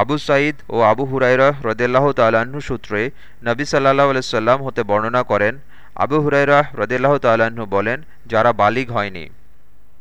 আবু সাঈদ ও আবু হুরাইরা রদেল্লাহ তাল্লাহ্ন সূত্রে নবী সাল্লাহ আলাইসাল্লাম হতে বর্ণনা করেন। আবু হুরাইরা রদেল্লাহ তাল্লাহ্ন বলেন, যারা বালিগ হয়নি।